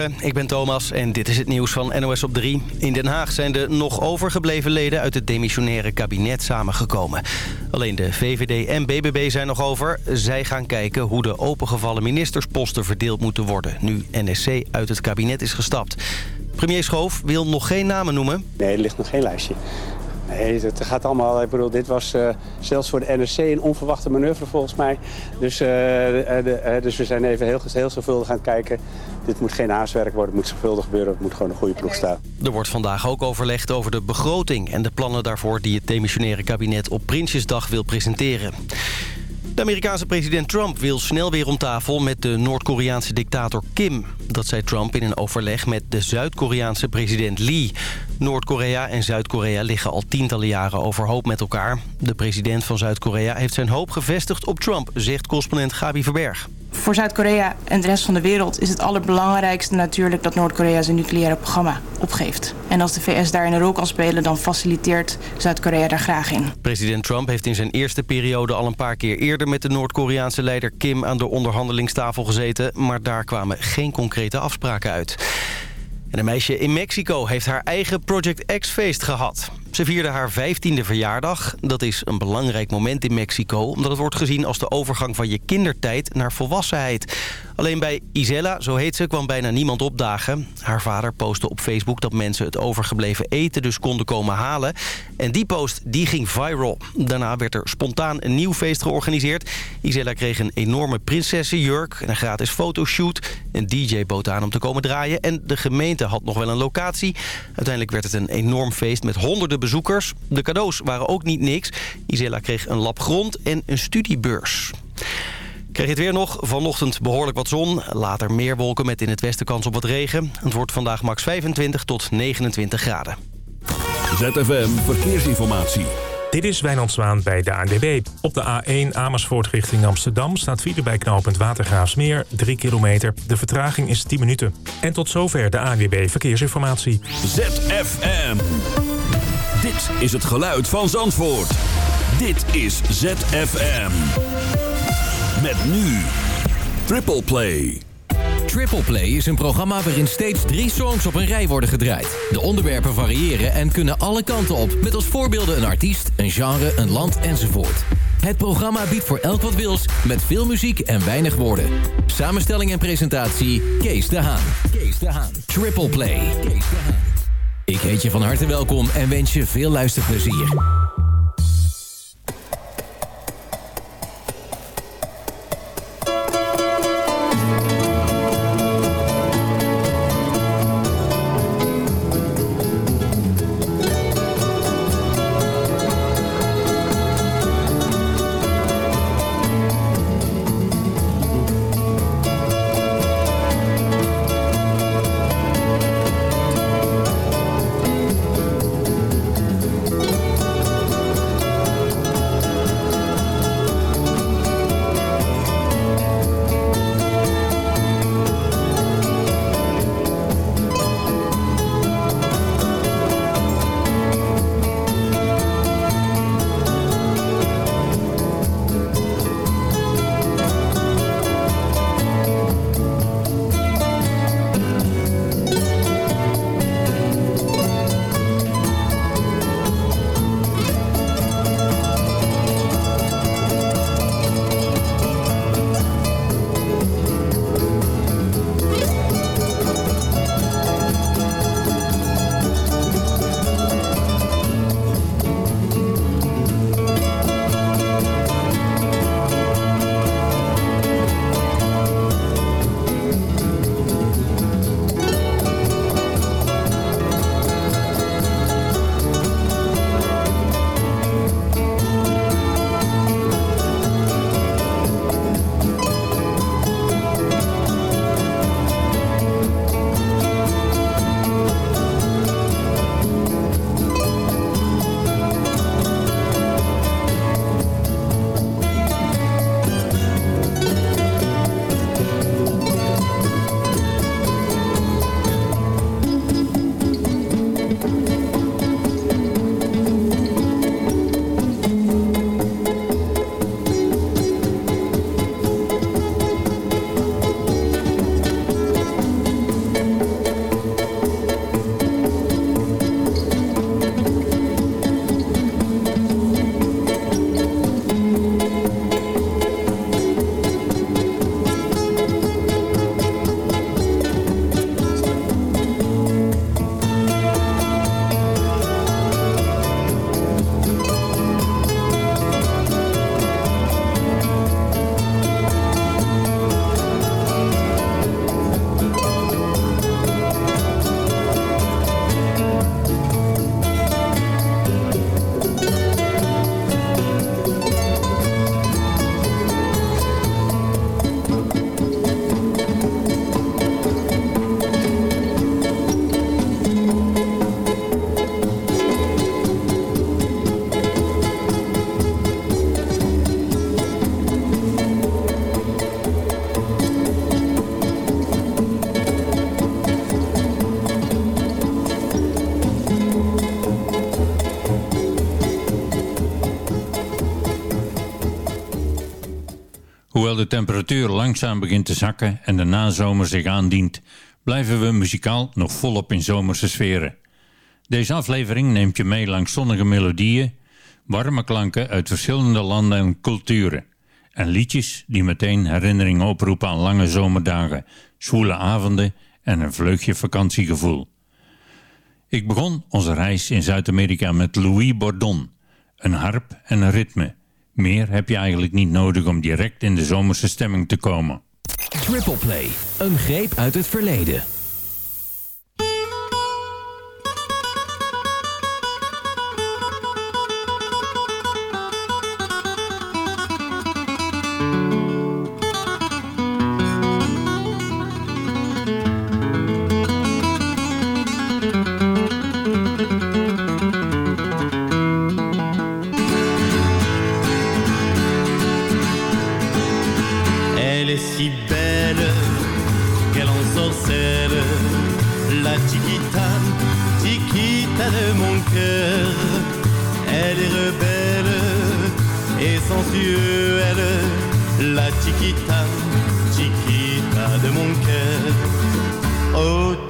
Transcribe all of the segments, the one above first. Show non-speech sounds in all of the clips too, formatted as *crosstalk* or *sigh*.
Ik ben Thomas en dit is het nieuws van NOS op 3. In Den Haag zijn de nog overgebleven leden uit het demissionaire kabinet samengekomen. Alleen de VVD en BBB zijn nog over. Zij gaan kijken hoe de opengevallen ministersposten verdeeld moeten worden... nu NSC uit het kabinet is gestapt. Premier Schoof wil nog geen namen noemen. Nee, er ligt nog geen lijstje. Nee, het gaat allemaal, ik bedoel, dit was uh, zelfs voor de NRC een onverwachte manoeuvre volgens mij. Dus, uh, de, uh, dus we zijn even heel, heel zorgvuldig aan het kijken. Dit moet geen haaswerk worden, het moet zorgvuldig gebeuren, het moet gewoon een goede ploeg staan. Er wordt vandaag ook overlegd over de begroting en de plannen daarvoor die het demissionaire kabinet op Prinsjesdag wil presenteren. De Amerikaanse president Trump wil snel weer om tafel met de Noord-Koreaanse dictator Kim. Dat zei Trump in een overleg met de Zuid-Koreaanse president Lee. Noord-Korea en Zuid-Korea liggen al tientallen jaren overhoop met elkaar. De president van Zuid-Korea heeft zijn hoop gevestigd op Trump, zegt correspondent Gabi Verberg. Voor Zuid-Korea en de rest van de wereld is het allerbelangrijkste natuurlijk dat Noord-Korea zijn nucleaire programma opgeeft. En als de VS daarin een rol kan spelen, dan faciliteert Zuid-Korea daar graag in. President Trump heeft in zijn eerste periode al een paar keer eerder met de Noord-Koreaanse leider Kim aan de onderhandelingstafel gezeten, maar daar kwamen geen concrete afspraken uit. En een meisje in Mexico heeft haar eigen Project X-feest gehad. Ze vierde haar 15e verjaardag. Dat is een belangrijk moment in Mexico... omdat het wordt gezien als de overgang van je kindertijd naar volwassenheid. Alleen bij Isella, zo heet ze, kwam bijna niemand opdagen. Haar vader postte op Facebook dat mensen het overgebleven eten dus konden komen halen. En die post die ging viral. Daarna werd er spontaan een nieuw feest georganiseerd. Isella kreeg een enorme prinsessenjurk en een gratis fotoshoot. Een DJ bood aan om te komen draaien. En de gemeente had nog wel een locatie. Uiteindelijk werd het een enorm feest met honderden bezoekers. De cadeaus waren ook niet niks. Isella kreeg een lap grond en een studiebeurs. Krijg je het weer nog? Vanochtend behoorlijk wat zon. Later meer wolken met in het westen kans op wat regen. Het wordt vandaag max 25 tot 29 graden. ZFM Verkeersinformatie. Dit is Wijnand Zwaan bij de ANWB. Op de A1 Amersfoort richting Amsterdam staat file bij knooppunt Watergraafsmeer 3 kilometer. De vertraging is 10 minuten. En tot zover de ANWB Verkeersinformatie. ZFM. Dit is het geluid van Zandvoort. Dit is ZFM. Met nu Triple Play. Triple Play is een programma waarin steeds drie songs op een rij worden gedraaid. De onderwerpen variëren en kunnen alle kanten op. Met als voorbeelden een artiest, een genre, een land enzovoort. Het programma biedt voor elk wat wils, met veel muziek en weinig woorden. Samenstelling en presentatie, Kees de Haan. Kees de Haan. Triple Play. Kees de Haan. Ik heet je van harte welkom en wens je veel luisterplezier. Hoewel de temperatuur langzaam begint te zakken en de nazomer zich aandient, blijven we muzikaal nog volop in zomerse sferen. Deze aflevering neemt je mee langs zonnige melodieën, warme klanken uit verschillende landen en culturen. En liedjes die meteen herinneringen oproepen aan lange zomerdagen, zwoele avonden en een vleugje vakantiegevoel. Ik begon onze reis in Zuid-Amerika met Louis Bordon, een harp en een ritme. Meer heb je eigenlijk niet nodig om direct in de zomerse stemming te komen. Triple Play, een greep uit het verleden.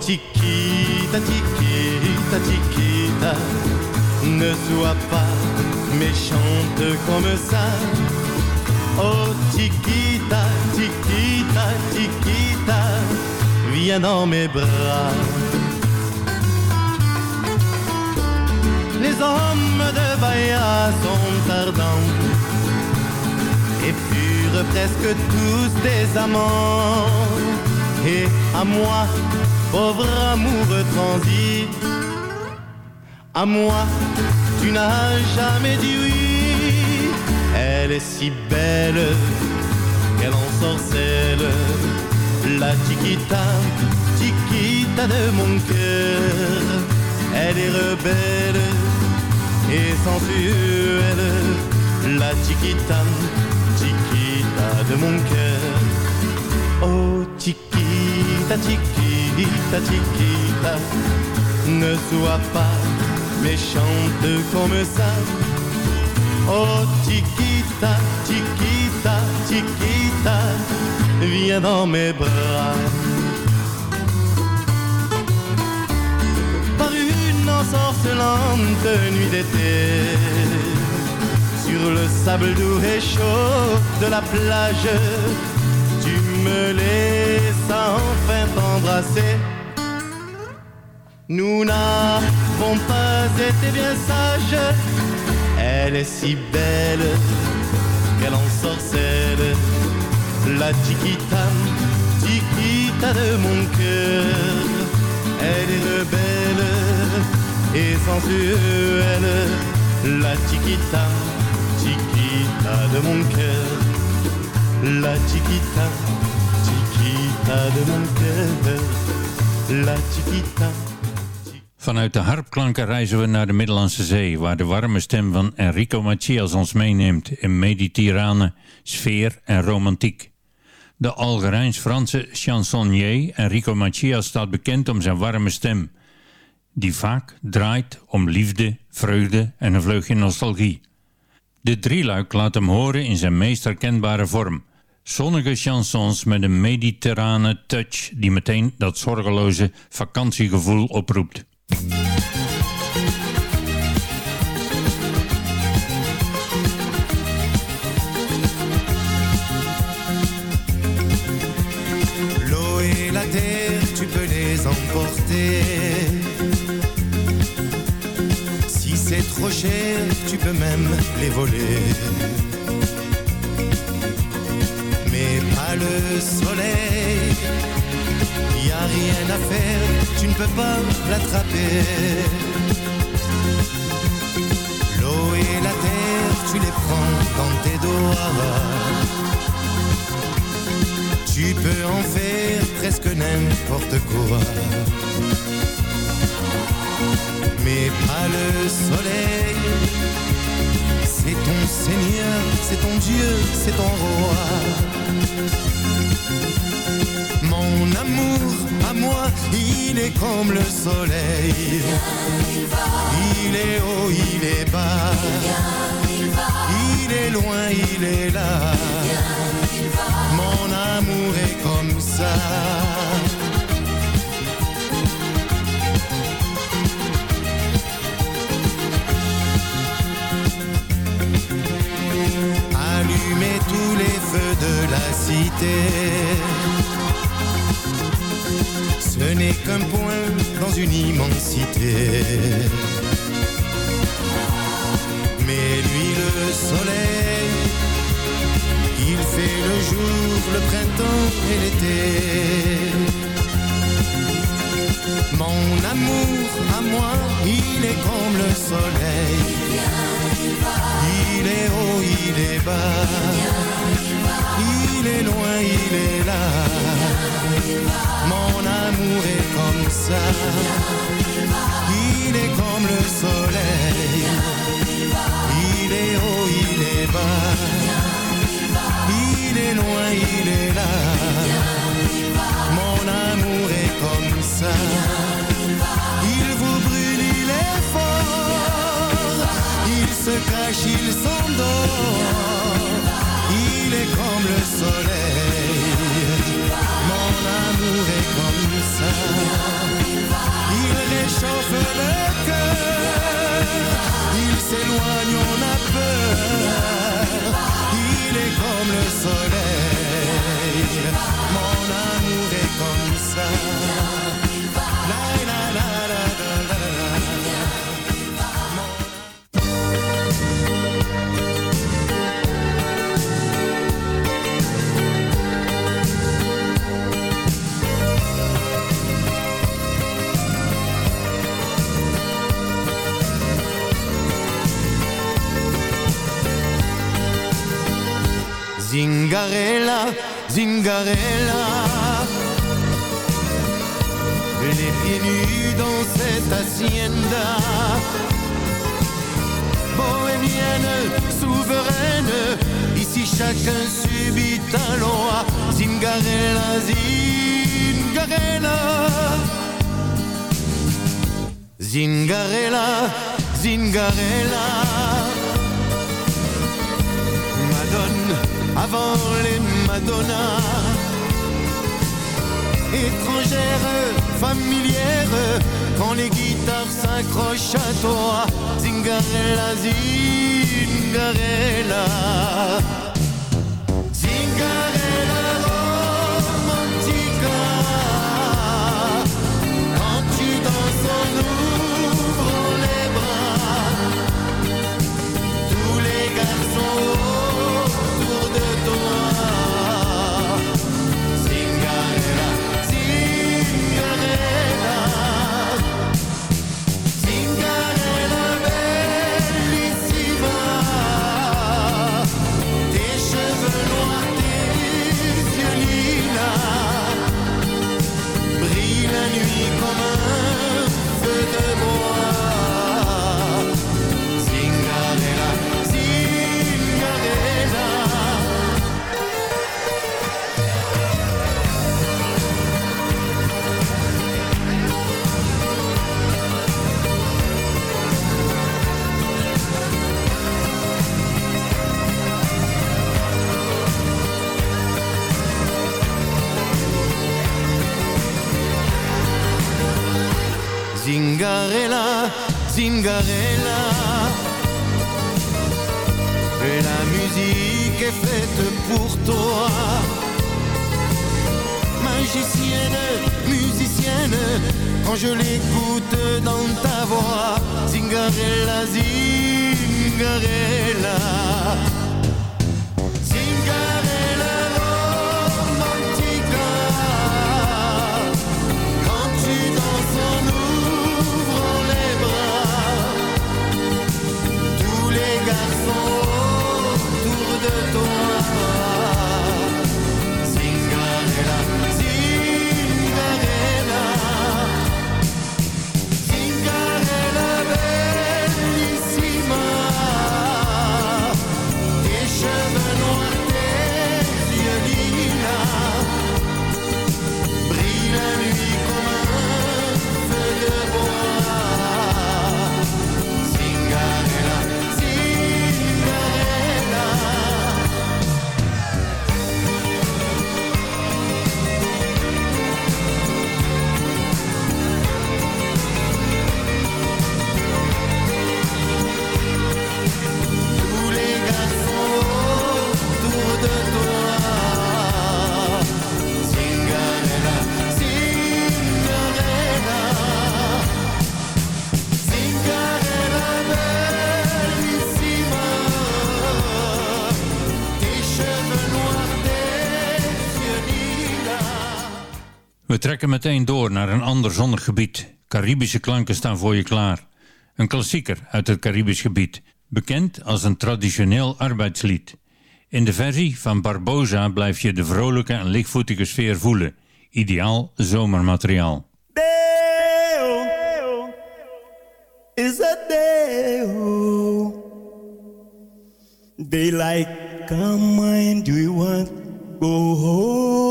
Chiquita, Chiquita, Chiquita, ne sois pas méchante comme ça. Oh Chiquita, Chiquita, Chiquita, viens dans mes bras. Les hommes de Bahia sont ardents et purent presque tous des amants. Et à moi, pauvre amour transi, à moi, tu n'as jamais dit oui. Elle est si belle qu'elle en sorcelle la chiquita, chiquita de mon cœur. Elle est rebelle et sensuelle. La chiquita, chiquita de mon cœur. Oh chiquita, chiquita, chiquita, ne sois pas méchante comme ça. Oh chiquita, chiquita, chiquita viens dans mes bras. Par une ensorcelante nuit d'été, sur le sable doux et chaud de la plage, tu me laissas enfin Nous n'avons pas été bien sages, elle est si belle qu'elle en sorcelle la chiquita, chiquita de mon cœur. Elle est rebelle et sensuelle, la chiquita, chiquita de mon cœur. La chiquita, La chiquita. Vanuit de harpklanken reizen we naar de Middellandse Zee, waar de warme stem van Enrico Macias ons meeneemt in mediterrane sfeer en romantiek. De Algerijns-Franse chansonnier Enrico Macias staat bekend om zijn warme stem, die vaak draait om liefde, vreugde en een vleugje nostalgie. De drieluik laat hem horen in zijn meest herkenbare vorm. Zonnige chansons met een mediterrane touch die meteen dat zorgeloze vakantiegevoel oproept. L'eau et la terre, tu peux les emporter. Si c'est trop cher, tu peux même les voler. Le soleil y a rien à faire, tu ne peux pas l'attraper. L'eau et la terre, tu les prends dans tes doigts. Tu peux en faire presque n'importe quoi. Mais pas le soleil. C'est ton Seigneur, c'est ton Dieu, c'est ton roi. Mon amour à moi, il est comme le soleil. Il est haut, il est bas. Il est loin, il est là. Mon amour est comme ça. Ce n'est qu'un point dans une immensité. Mais lui, le soleil, il fait le jour, le printemps et l'été. Mon amour à moi, il est comme le soleil. Il est haut, il est bas. Il est loin, il est là. Mon amour est comme ça. Il est comme le soleil. Il est haut, il est bas. Il est loin, il est là. Mon amour est comme ça. Il vous brûle, il est fort. Il se cache, il s'endort. Il est comme le soleil. Mon amour est comme ça. Il réchauffe le cœur. Il s'éloigne, on a peur. Il est comme le soleil. Mon amour est comme ça. La, la, la, Zingarella, Zingarella. Les pieds nus dans cette hacienda. Bohémienne, souveraine, ici chacun subit un loi. Zingarella, Zingarella. Zingarella, Zingarella. Madone avant les Madonnas. Étrangère, familière, quand les guitares s'accrochent à toi. Zingarella. Zingarella Zingarella, Zingarella. La musique est faite pour toi. Magicienne, musicienne, quand je l'écoute dans ta voix. Zingarella. Zingarella We trekken meteen door naar een ander zonnig gebied. Caribische klanken staan voor je klaar. Een klassieker uit het Caribisch gebied, bekend als een traditioneel arbeidslied. In de versie van Barbosa blijf je de vrolijke en lichtvoetige sfeer voelen. Ideaal zomermateriaal. Deo is a deo. Daylight come and do you want go home?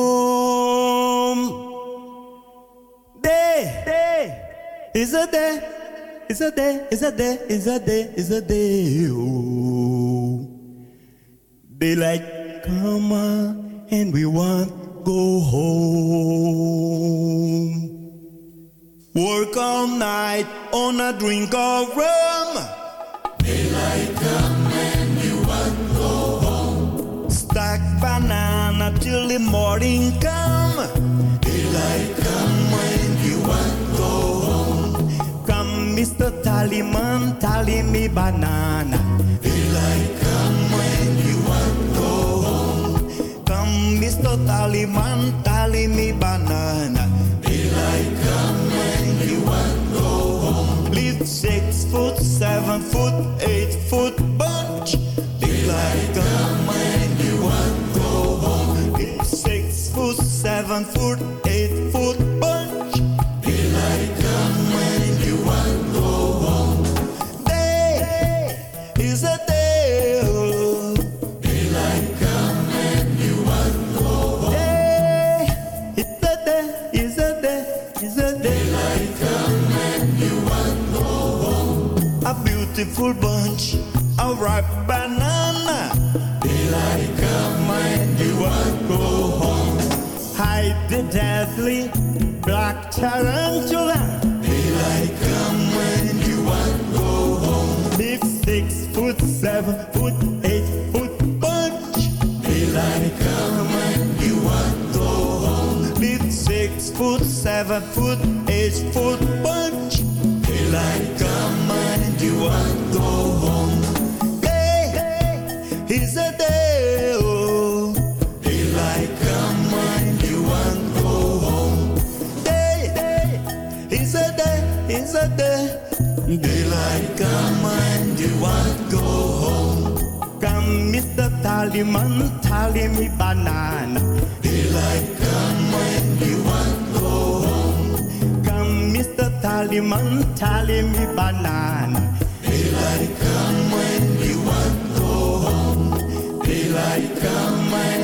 Is a day, is a day, is a day, is a day, is a day. Oh. Daylight come on and we want go home. Work all night on a drink of rum. Daylight come and you want go home. Stack banana till the morning come. Daylight come when you want Mr. Tallyman, tally me banana. Daylight come when you want go home. Come, Mr. Tallyman, tally me banana. Daylight come when you want go home. Six foot, seven foot, eight foot bunch. Daylight come when you want go home. Six foot, seven foot, beautiful bunch of ripe banana. Daylight come when you want go home. Hide the deadly black tarantula. Daylight come when you want go home. Big six foot, seven foot, eight foot bunch. Daylight come when you want go home. Big six foot, seven foot Mr. Tallyman, tally me banana. Daylight come when you want go home. Come, Mr. Tallyman, tally me banana. Daylight come when you want go home. Daylight come when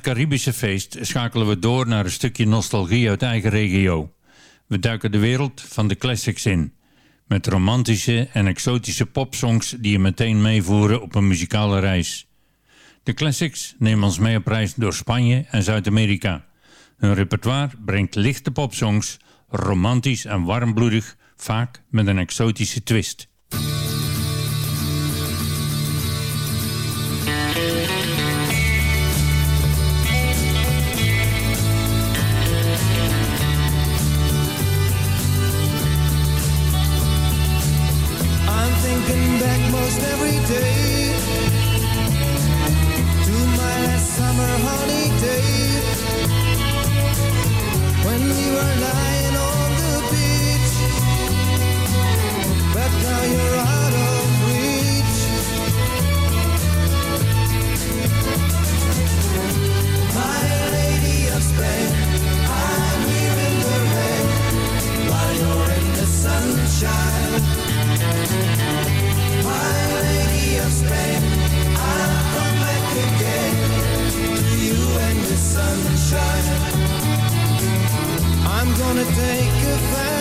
het Caribische feest schakelen we door naar een stukje nostalgie uit eigen regio. We duiken de wereld van de classics in. Met romantische en exotische popsongs die je meteen meevoeren op een muzikale reis. De classics nemen ons mee op reis door Spanje en Zuid-Amerika. Hun repertoire brengt lichte popsongs, romantisch en warmbloedig, vaak met een exotische twist. Gonna take a fast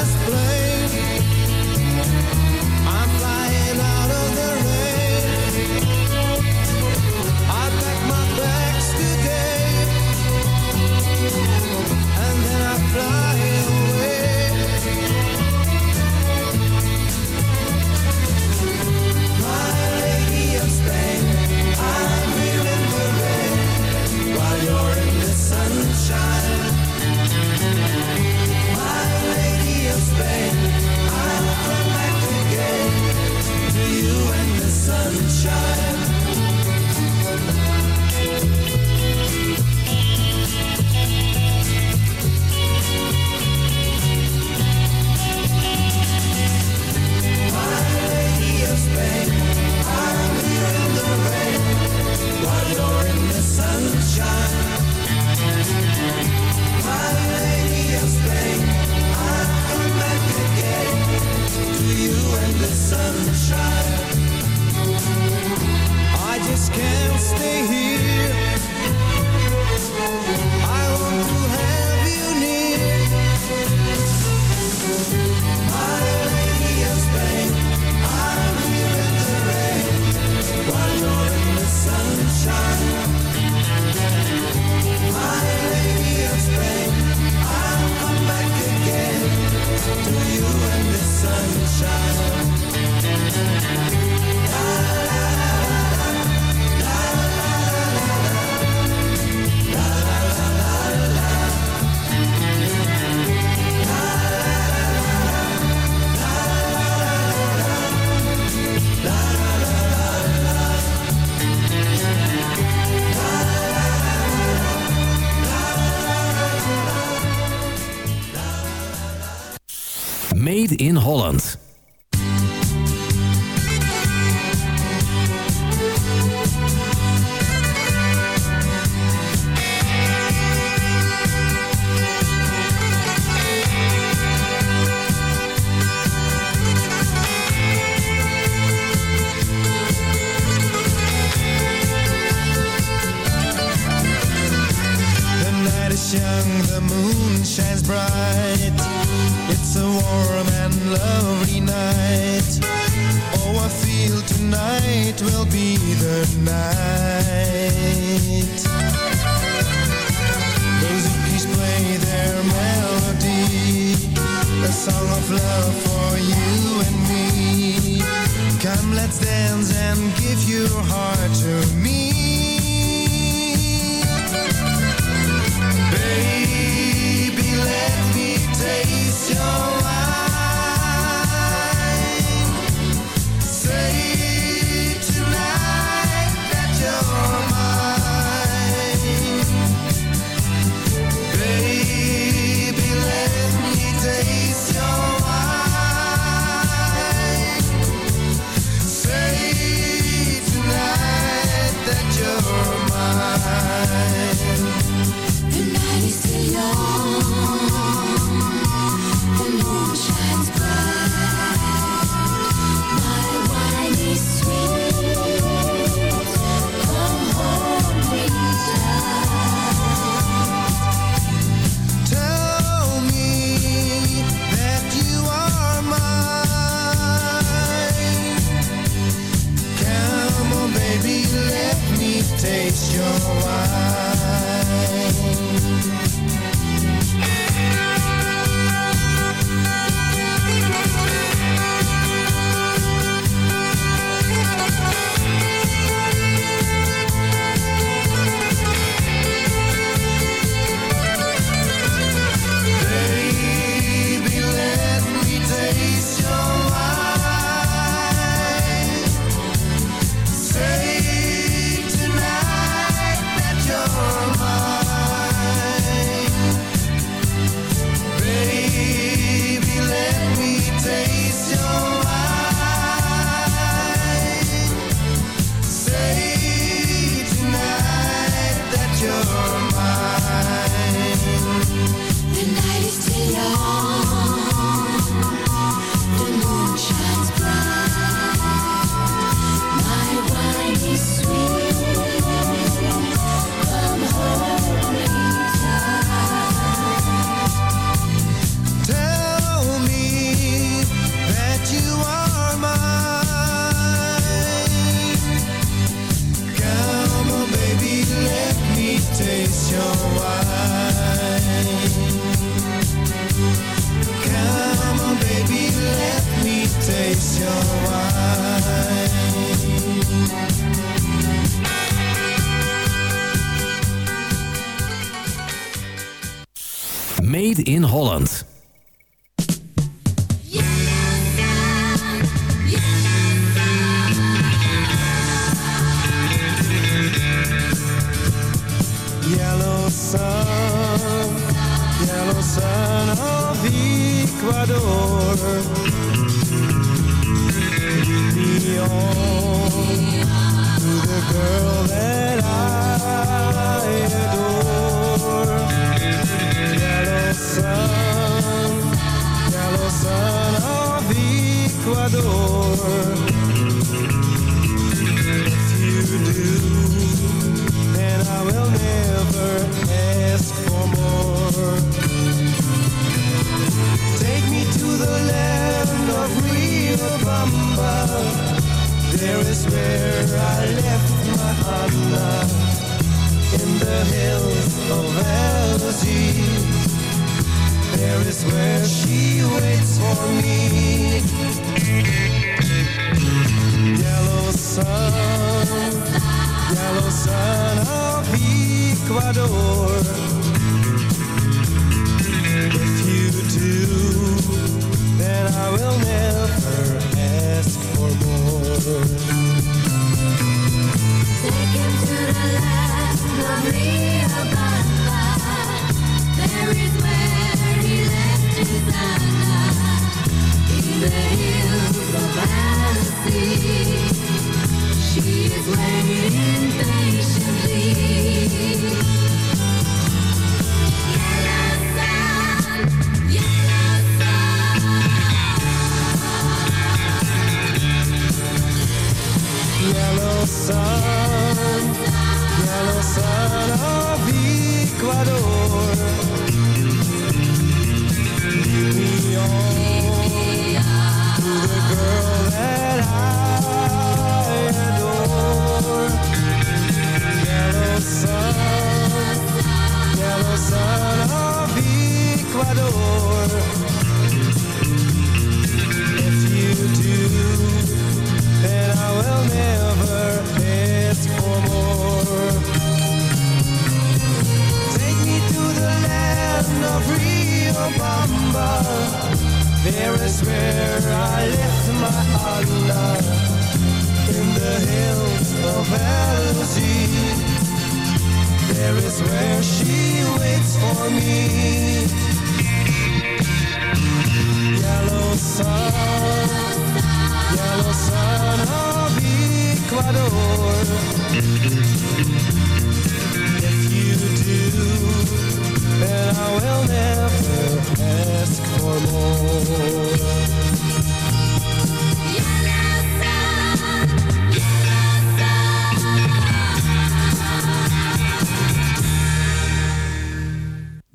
Come, let's dance and give your heart to me. Baby, let me taste your know why. I do.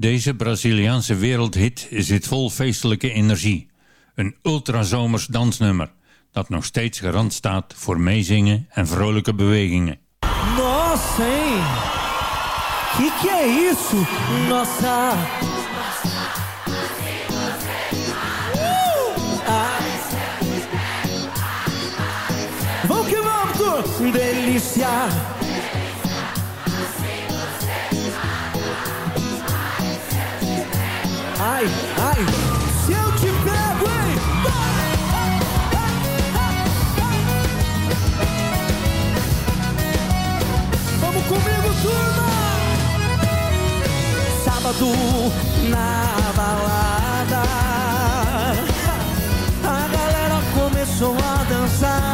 Deze Braziliaanse wereldhit zit vol feestelijke energie. Een ultrazomers dansnummer dat nog steeds garant staat voor meezingen en vrolijke bewegingen. Nossa, hein? Que que é isso? Nossa! Uh! Ah. Vamos que vamos! Delícia! Ai, ai! Se eu te pego, hein? Vamos comigo, turma! Sábado na balada A galera começou a dançar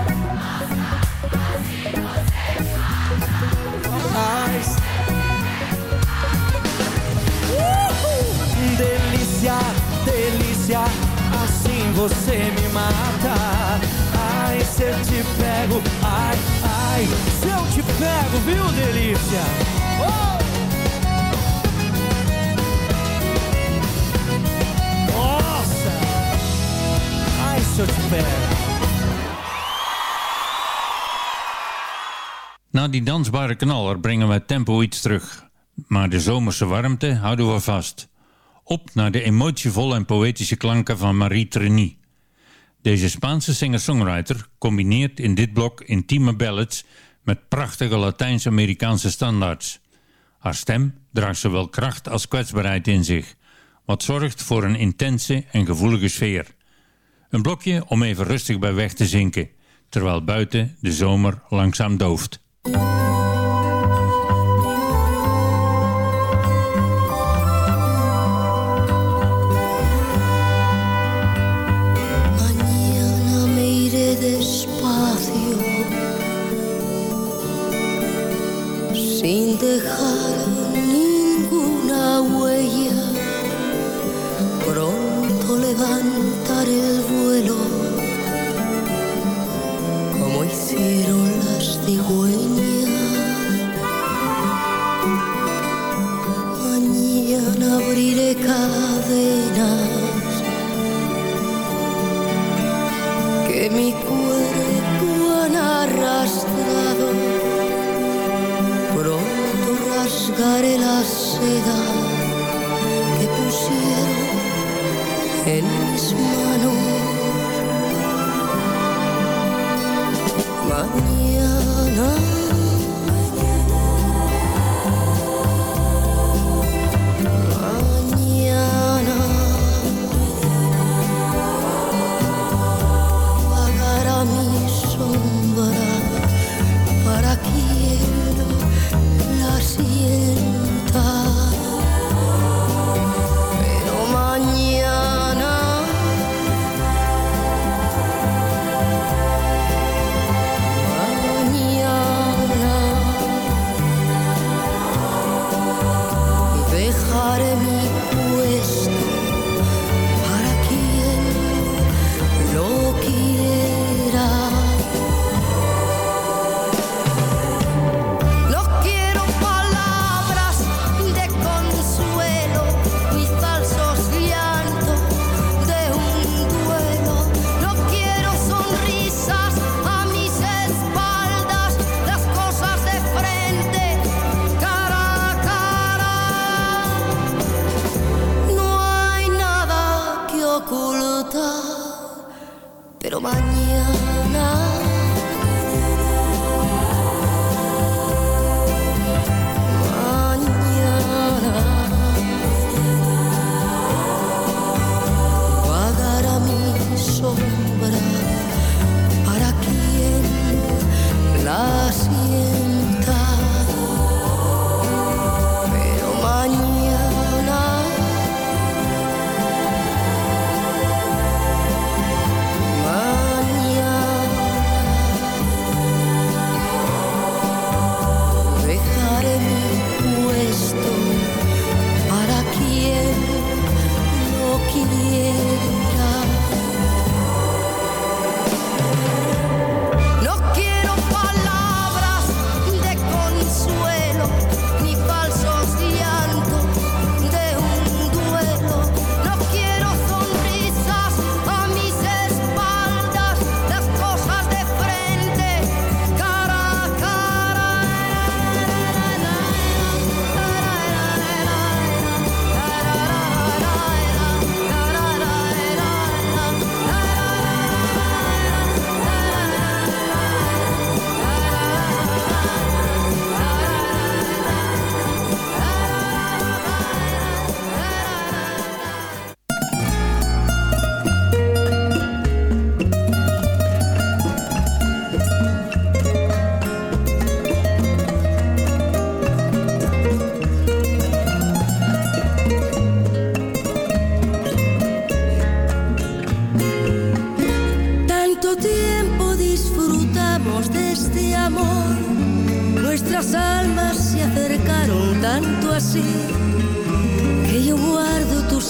Ai, Uhul. Delícia, delícia, assim você me mata. Ai, se eu te pego, ai, ai, se eu te pego, viu, delícia? Oh! Nossa! Ai, se eu te pego. Na die dansbare knaller brengen we het tempo iets terug. Maar de zomerse warmte houden we vast. Op naar de emotievolle en poëtische klanken van Marie Treny. Deze Spaanse singer-songwriter combineert in dit blok intieme ballads met prachtige Latijns-Amerikaanse standaards. Haar stem draagt zowel kracht als kwetsbaarheid in zich, wat zorgt voor een intense en gevoelige sfeer. Een blokje om even rustig bij weg te zinken, terwijl buiten de zomer langzaam dooft. Mañana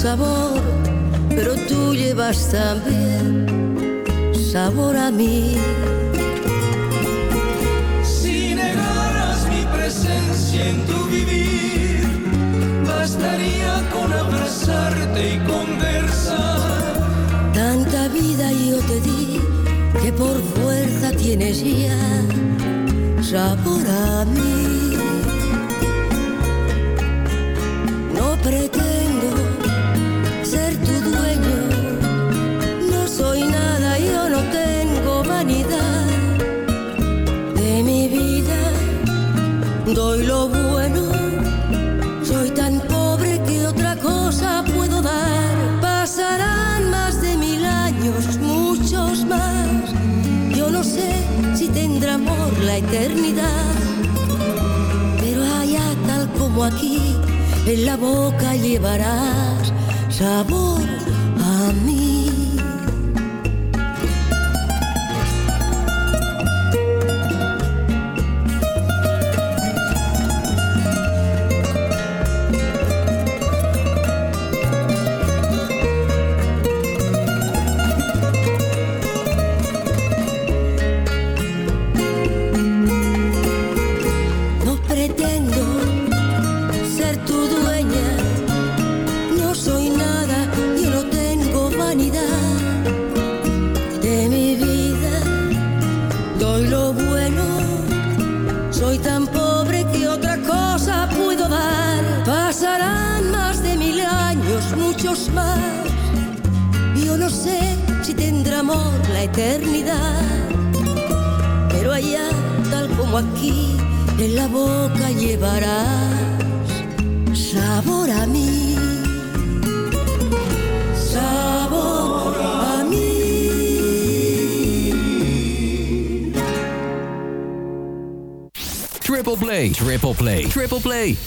sabor, pero tú llevas también sabor a mí. Si negaras mi presencia en tu vivir, bastaría con abrazarte y conversar. Tanta vida yo te di que por fuerza tienes ya sabor a mí. aquí en la boca llevarás sabor. Eternidad. Pero allá, tal como aquí, en la boca llevarás sabor a mí. Sabor a mí. Triple play, triple play, triple play.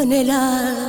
con el alma.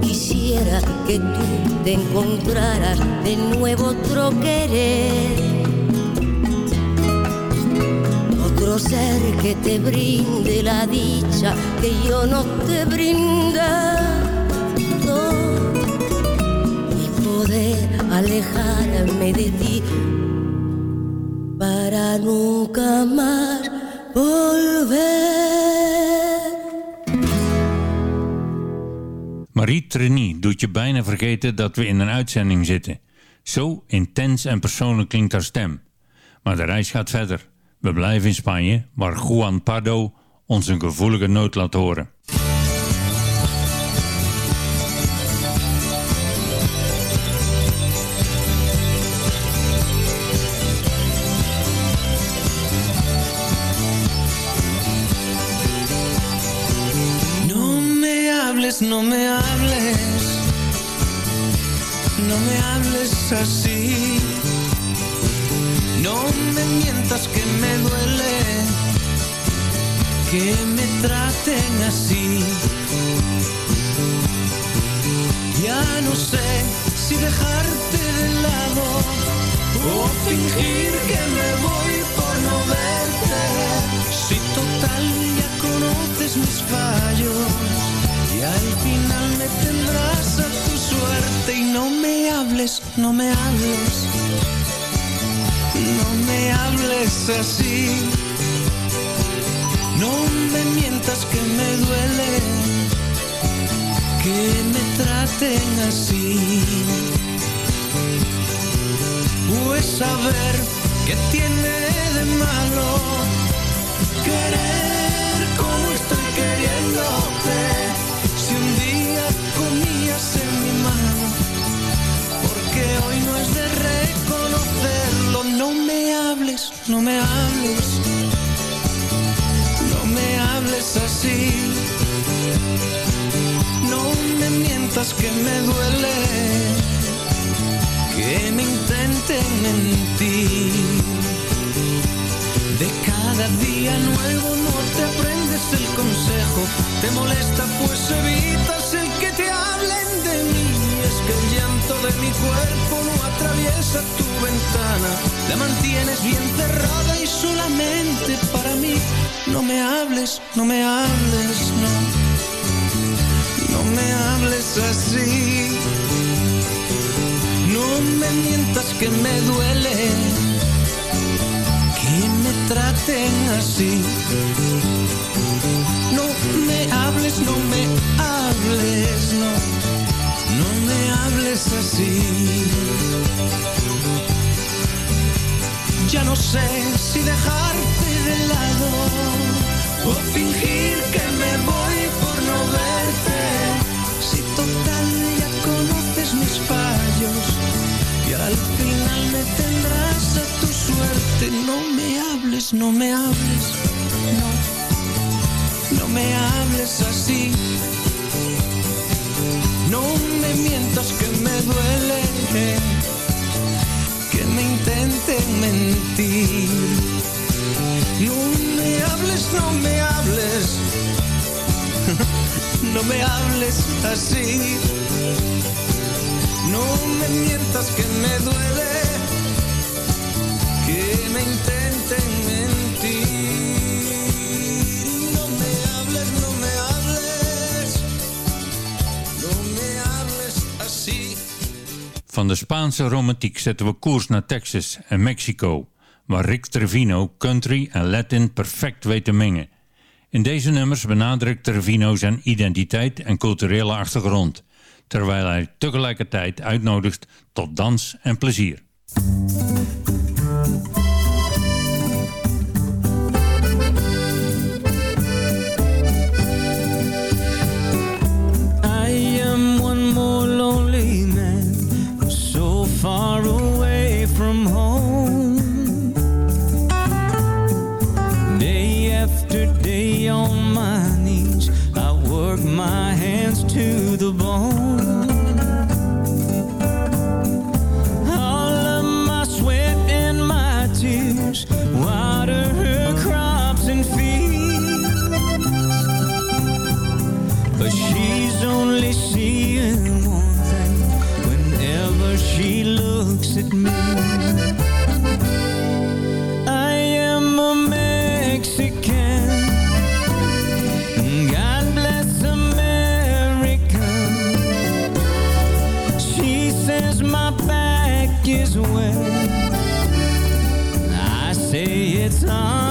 Quisiera que tú te encontraras de nuevo otro querer. Otro ser que te brinde la dicha que yo no te he brindado. Y poder alejarme de ti para nunca más volver. Marie doet je bijna vergeten dat we in een uitzending zitten. Zo intens en persoonlijk klinkt haar stem. Maar de reis gaat verder. We blijven in Spanje, waar Juan Pardo ons een gevoelige noot laat horen. Así. No me mientas que me duele que me traten así. Ya no sé si dejarte de lado o fingir que me voy por no verte. Si total ya conoces mis fallos Y al final me tendrás a tu suerte y no me hables, no me hables, no me hables así. No me mientas que me duele que me traten así. Pues saber que tiene de malo querer como estoy queriéndote. Que me duele que me intenten mentir. De cada día nuevo no te aprendes el consejo, te molesta pues evitas el que te hablen de mí. Es que el llanto de mi cuerpo no atraviesa tu ventana, la mantienes bien cerrada y solamente para mí. No me hables, no me hables, no. No me hables así. No me mientas que me duele que me traten así. No me hables, no me hables, no, no me hables así. Ya no sé si dejarte de lado o fingir que me voy por no verte. Total ya conoces mis fallos y al final me tendrás a tu suerte. No me hables, no me hables, no, no me hables así. No me mientas que me duele, que me intenten mentir. No me hables, no me hables, *laughs* no me hables así. No me mientas que me duele que me intenten mentir. No me hables, no me hables, no me hables así. Van de Spaanse romantiek zetten we koers naar Texas en Mexico, waar Rick Trevino country en Latin perfect weet te mengen. In deze nummers benadrukt Trevino zijn identiteit en culturele achtergrond, terwijl hij tegelijkertijd uitnodigt tot dans en plezier. sun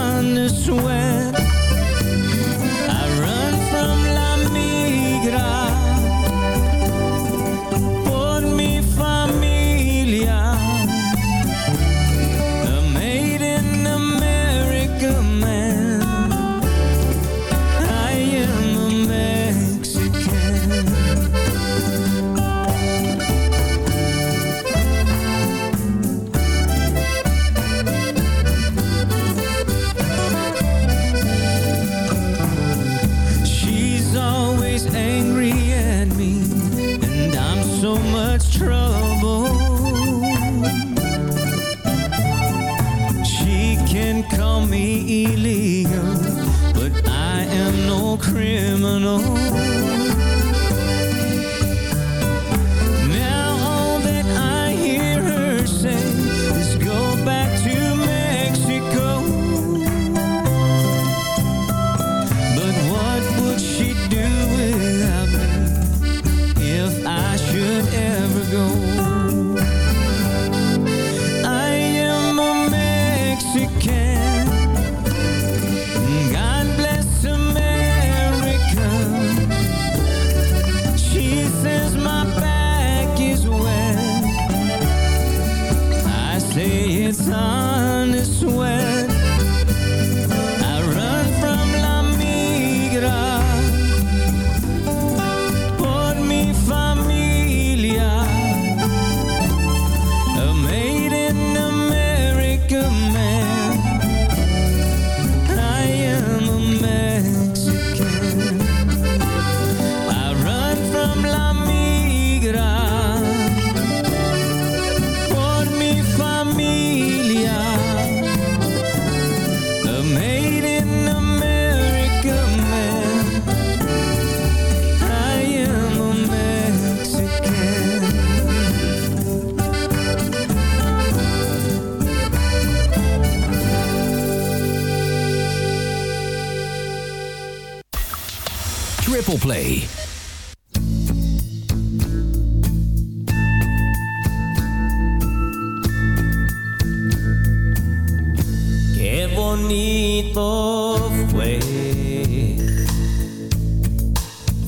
Qué bonito fue.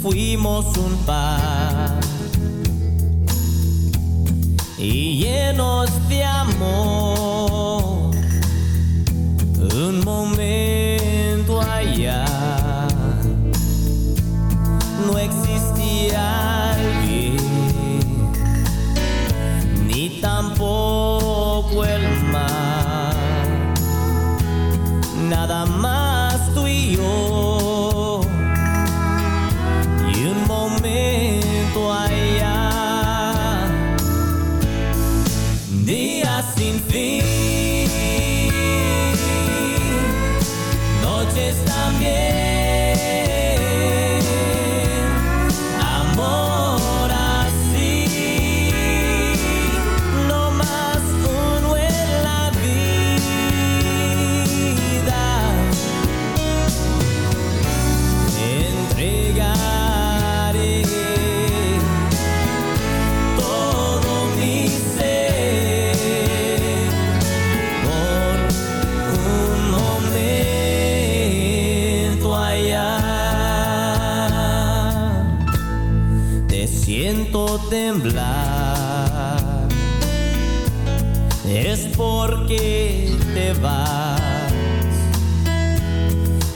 Fuimos un par y llenos de amor.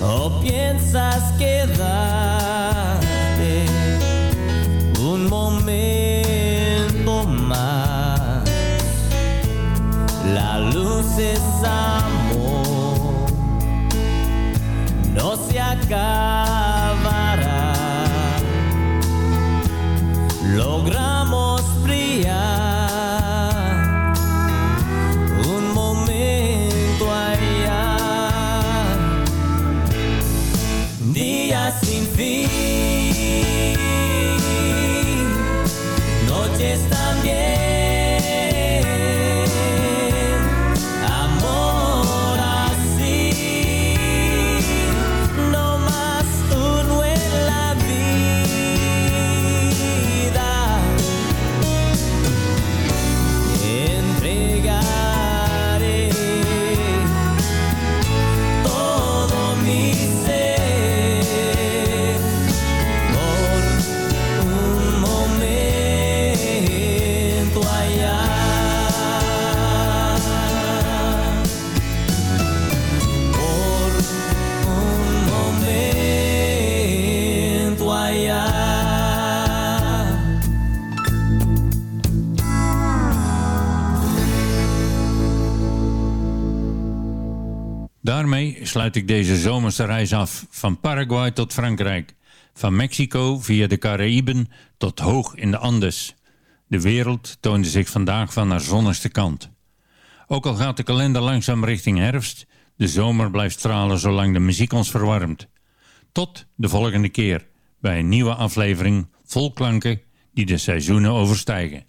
O piensas quedarte un momento más. La luz es amor no se acabará sluit ik deze zomerse reis af. Van Paraguay tot Frankrijk. Van Mexico via de Caraïben tot hoog in de Andes. De wereld toonde zich vandaag van haar zonnigste kant. Ook al gaat de kalender langzaam richting herfst, de zomer blijft stralen zolang de muziek ons verwarmt. Tot de volgende keer bij een nieuwe aflevering vol klanken die de seizoenen overstijgen.